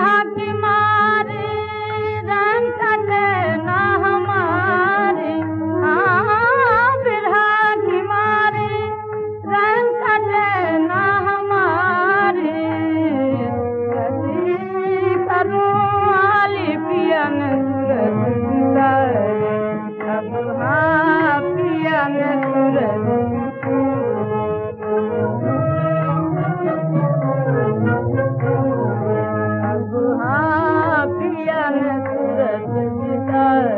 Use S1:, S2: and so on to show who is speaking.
S1: হাকিম पीअ न सूरत